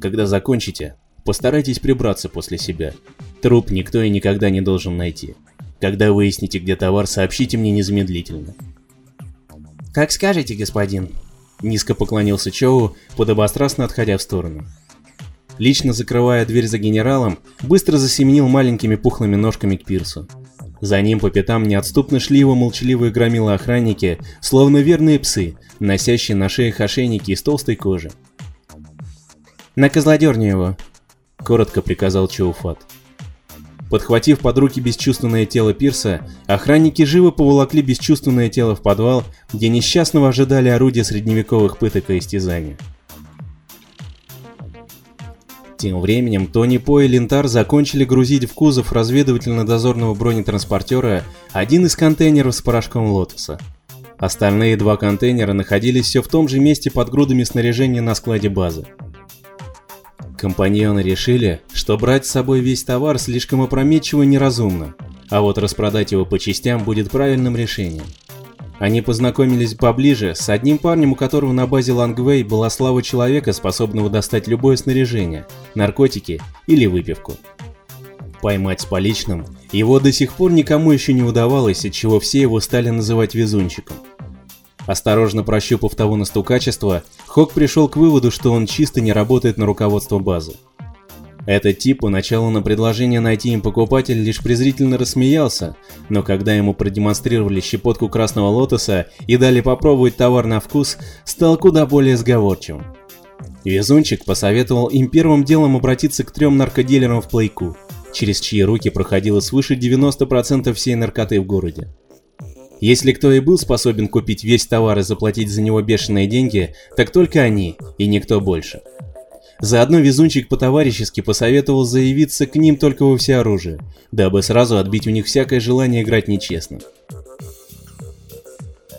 когда закончите, постарайтесь прибраться после себя. Труп никто и никогда не должен найти. Когда выясните, где товар, сообщите мне незамедлительно. «Как скажете, господин», — низко поклонился Чоу, подобострастно отходя в сторону. Лично закрывая дверь за генералом, быстро засеменил маленькими пухлыми ножками к пирсу. За ним по пятам неотступно шли его молчаливые громилы охранники, словно верные псы, носящие на шеях ошейники из толстой кожи. «На козлодерню его!» — коротко приказал Чоуфат. Подхватив под руки бесчувственное тело Пирса, охранники живо поволокли бесчувственное тело в подвал, где несчастного ожидали орудия средневековых пыток и истязания. Тем временем Тони По и Лентар закончили грузить в кузов разведывательно-дозорного бронетранспортера один из контейнеров с порошком Лотоса. Остальные два контейнера находились все в том же месте под грудами снаряжения на складе базы. Компаньоны решили, что брать с собой весь товар слишком опрометчиво и неразумно, а вот распродать его по частям будет правильным решением. Они познакомились поближе с одним парнем, у которого на базе Лангвей была слава человека, способного достать любое снаряжение, наркотики или выпивку. Поймать с поличным его до сих пор никому еще не удавалось, отчего все его стали называть везунчиком. Осторожно прощупав того на стукачество, Хок пришел к выводу, что он чисто не работает на руководство базы. Этот тип поначалу на предложение найти им покупателя лишь презрительно рассмеялся, но когда ему продемонстрировали щепотку красного лотоса и дали попробовать товар на вкус, стал куда более сговорчивым. Везунчик посоветовал им первым делом обратиться к трем наркодилерам в Плейку, через чьи руки проходило свыше 90% всей наркоты в городе. Если кто и был способен купить весь товар и заплатить за него бешеные деньги, так только они, и никто больше. Заодно везунчик по-товарищески посоветовал заявиться к ним только во всеоружие, дабы сразу отбить у них всякое желание играть нечестно.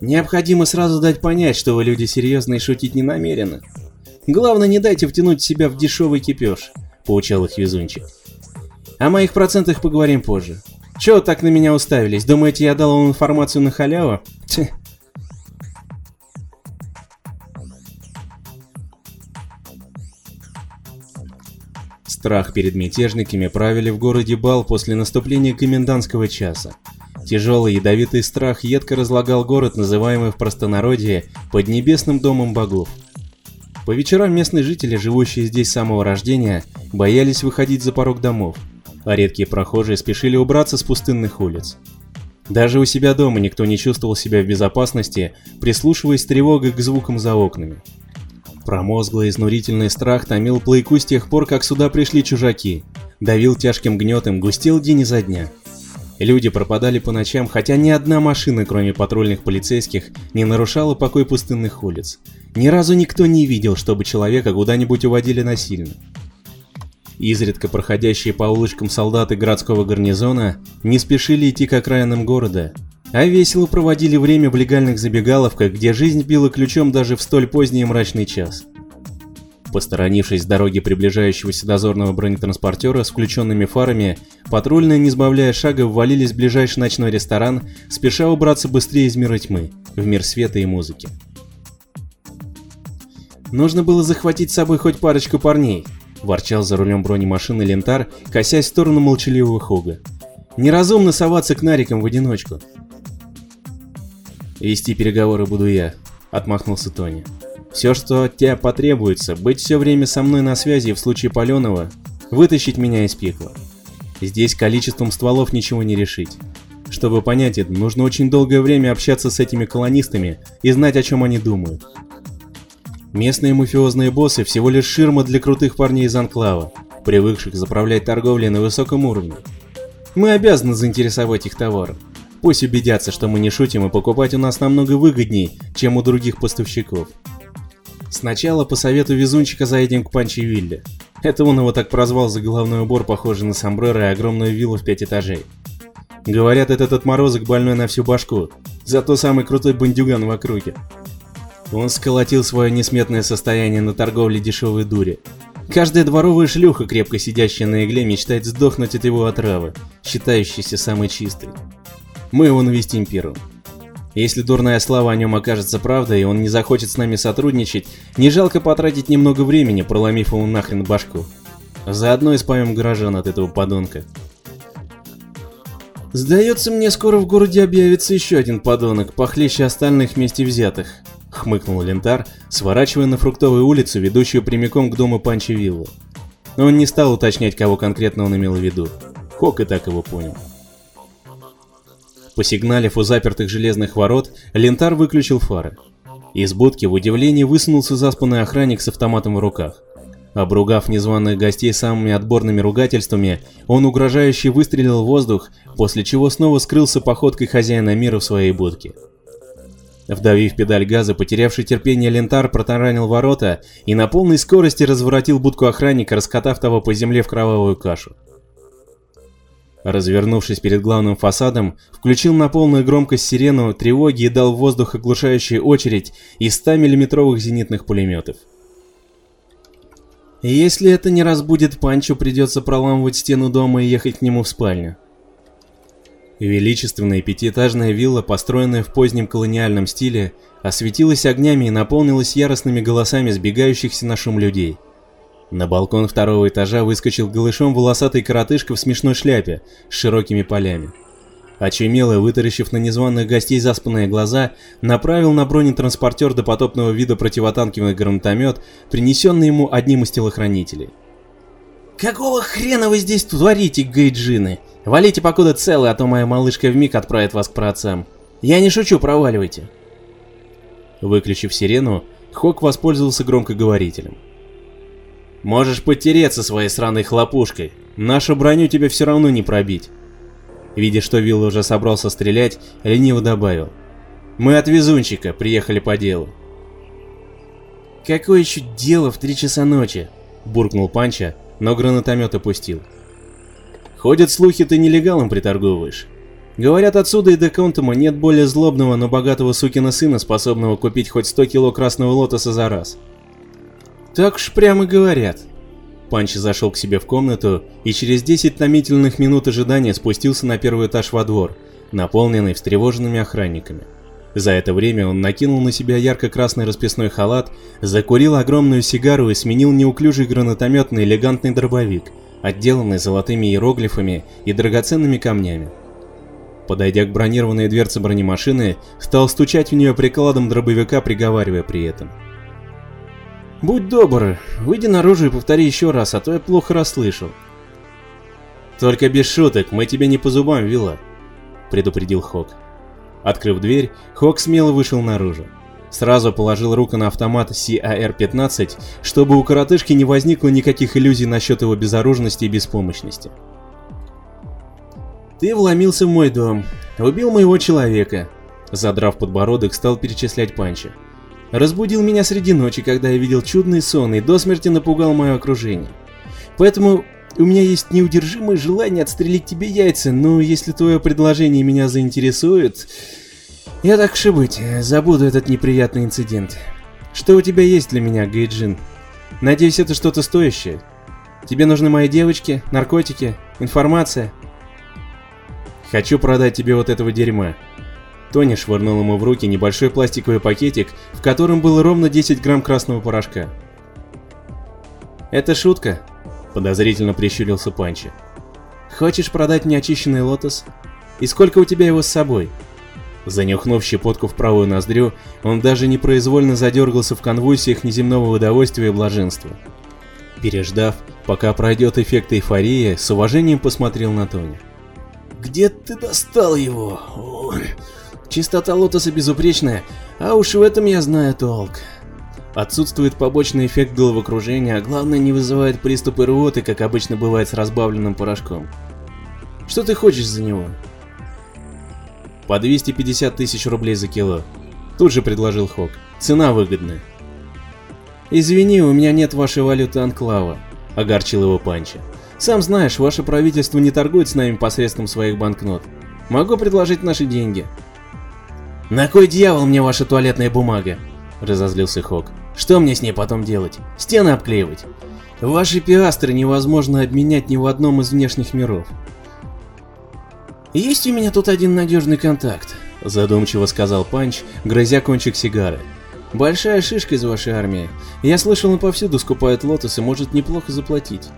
Необходимо сразу дать понять, что вы люди серьезные и шутить не намерены. Главное, не дайте втянуть себя в дешевый кипеж, поучал их везунчик. О моих процентах поговорим позже. Чего так на меня уставились? Думаете, я дал вам информацию на халяву? Тьф. Страх перед мятежниками правили в городе Бал после наступления комендантского часа. Тяжелый ядовитый страх едко разлагал город, называемый в простонародье Поднебесным домом богов. По вечерам местные жители, живущие здесь с самого рождения, боялись выходить за порог домов а редкие прохожие спешили убраться с пустынных улиц. Даже у себя дома никто не чувствовал себя в безопасности, прислушиваясь с тревогой к звукам за окнами. Промозглый изнурительный страх томил плейку с тех пор, как сюда пришли чужаки, давил тяжким гнетом, густел день изо дня. Люди пропадали по ночам, хотя ни одна машина, кроме патрульных полицейских, не нарушала покой пустынных улиц. Ни разу никто не видел, чтобы человека куда-нибудь уводили насильно. Изредка проходящие по улочкам солдаты городского гарнизона не спешили идти к окраинам города, а весело проводили время в легальных забегаловках, где жизнь била ключом даже в столь поздний и мрачный час. Посторонившись с дороги приближающегося дозорного бронетранспортера с включенными фарами, патрульные, не сбавляя шага, ввалились в ближайший ночной ресторан, спеша убраться быстрее из мира тьмы, в мир света и музыки. Нужно было захватить с собой хоть парочку парней, ворчал за рулем бронемашины Лентар, косясь в сторону молчаливого Хога. Неразумно соваться к нарикам в одиночку. «Вести переговоры буду я», — отмахнулся Тони. «Все, что от тебя потребуется, быть все время со мной на связи в случае Паленова, вытащить меня из пекла. Здесь количеством стволов ничего не решить. Чтобы понять это, нужно очень долгое время общаться с этими колонистами и знать, о чем они думают. Местные мафиозные боссы всего лишь ширма для крутых парней из Анклава, привыкших заправлять торговлей на высоком уровне. Мы обязаны заинтересовать их товаром. Пусть убедятся, что мы не шутим и покупать у нас намного выгодней, чем у других поставщиков. Сначала по совету везунчика заедем к Панчи Вилле. Это он его так прозвал за головной убор, похожий на сомбреро и огромную виллу в пять этажей. Говорят, этот отморозок больной на всю башку, зато самый крутой бандюган в округе. Он сколотил свое несметное состояние на торговле дешевой дури. Каждая дворовая шлюха, крепко сидящая на игле, мечтает сдохнуть от его отравы, считающейся самой чистой. Мы его навестим первым. Если дурная слава о нем окажется правдой, и он не захочет с нами сотрудничать, не жалко потратить немного времени, проломив ему нахрен башку. Заодно избавим горожан от этого подонка. «Сдается мне, скоро в городе объявится еще один подонок, похлеще остальных вместе взятых», — хмыкнул Лентар, сворачивая на фруктовую улицу, ведущую прямиком к дому Панчи Виллы. Но он не стал уточнять, кого конкретно он имел в виду. Хок и так его понял. Посигналив у запертых железных ворот, Лентар выключил фары. Из будки в удивлении высунулся заспанный охранник с автоматом в руках. Обругав незваных гостей самыми отборными ругательствами, он угрожающе выстрелил в воздух, после чего снова скрылся походкой хозяина мира в своей будке. Вдавив педаль газа, потерявший терпение лентар протаранил ворота и на полной скорости разворотил будку охранника, раскатав того по земле в кровавую кашу. Развернувшись перед главным фасадом, включил на полную громкость сирену тревоги и дал в воздух оглушающую очередь из 100 миллиметровых зенитных пулеметов. Если это не разбудит Панчо, придется проламывать стену дома и ехать к нему в спальню. Величественная пятиэтажная вилла, построенная в позднем колониальном стиле, осветилась огнями и наполнилась яростными голосами сбегающихся на шум людей. На балкон второго этажа выскочил голышом волосатый коротышка в смешной шляпе с широкими полями. Очумело, вытаращив на незваных гостей заспанные глаза, направил на бронетранспортер допотопного вида противотанковый гранатомет, принесенный ему одним из телохранителей. «Какого хрена вы здесь творите, гейджины? Валите покуда целы, а то моя малышка вмиг отправит вас к праотцам. Я не шучу, проваливайте!» Выключив сирену, Хок воспользовался громкоговорителем. «Можешь потереться своей сраной хлопушкой, нашу броню тебе все равно не пробить. Видя, что Вилл уже собрался стрелять, лениво добавил. «Мы от везунчика, приехали по делу». «Какое еще дело в три часа ночи?» – буркнул Панча, но гранатомет опустил. «Ходят слухи, ты нелегалом приторговываешь. Говорят, отсюда и до Контума нет более злобного, но богатого сукина сына, способного купить хоть 100 кило красного лотоса за раз». «Так уж прямо говорят», Панч зашел к себе в комнату и через 10 томительных минут ожидания спустился на первый этаж во двор, наполненный встревоженными охранниками. За это время он накинул на себя ярко-красный расписной халат, закурил огромную сигару и сменил неуклюжий гранатомет на элегантный дробовик, отделанный золотыми иероглифами и драгоценными камнями. Подойдя к бронированной дверце бронемашины, стал стучать в нее прикладом дробовика, приговаривая при этом – Будь добр, выйди наружу и повтори еще раз, а то я плохо расслышал. Только без шуток, мы тебе не по зубам, Вилла, предупредил Хок. Открыв дверь, Хок смело вышел наружу. Сразу положил руку на автомат CAR-15, чтобы у коротышки не возникло никаких иллюзий насчет его безоружности и беспомощности. «Ты вломился в мой дом, убил моего человека», задрав подбородок, стал перечислять Панча. Разбудил меня среди ночи, когда я видел чудный сон и до смерти напугал мое окружение. Поэтому у меня есть неудержимое желание отстрелить тебе яйца, но если твое предложение меня заинтересует... Я так уж и быть, забуду этот неприятный инцидент. Что у тебя есть для меня, Гейджин? Надеюсь, это что-то стоящее? Тебе нужны мои девочки, наркотики, информация? Хочу продать тебе вот этого дерьма. Тони швырнул ему в руки небольшой пластиковый пакетик, в котором было ровно 10 грамм красного порошка. «Это шутка?» – подозрительно прищурился Панчи. «Хочешь продать мне очищенный лотос? И сколько у тебя его с собой?» Занюхнув щепотку в правую ноздрю, он даже непроизвольно задергался в конвульсиях неземного удовольствия и блаженства. Переждав, пока пройдет эффект эйфории, с уважением посмотрел на Тони. «Где ты достал его? Чистота лотоса безупречная, а уж в этом я знаю толк. Отсутствует побочный эффект головокружения, а главное не вызывает приступы рвоты, как обычно бывает с разбавленным порошком. Что ты хочешь за него? По 250 тысяч рублей за кило. Тут же предложил Хок. Цена выгодная. Извини, у меня нет вашей валюты анклава, огорчил его Панча. Сам знаешь, ваше правительство не торгует с нами посредством своих банкнот. Могу предложить наши деньги. «На кой дьявол мне ваша туалетная бумага?» – разозлился Хок. «Что мне с ней потом делать? Стены обклеивать? Ваши пиастры невозможно обменять ни в одном из внешних миров. Есть у меня тут один надежный контакт. Задумчиво сказал Панч, грызя кончик сигары. Большая шишка из вашей армии. Я слышал, он повсюду скупает лотосы, может неплохо заплатить.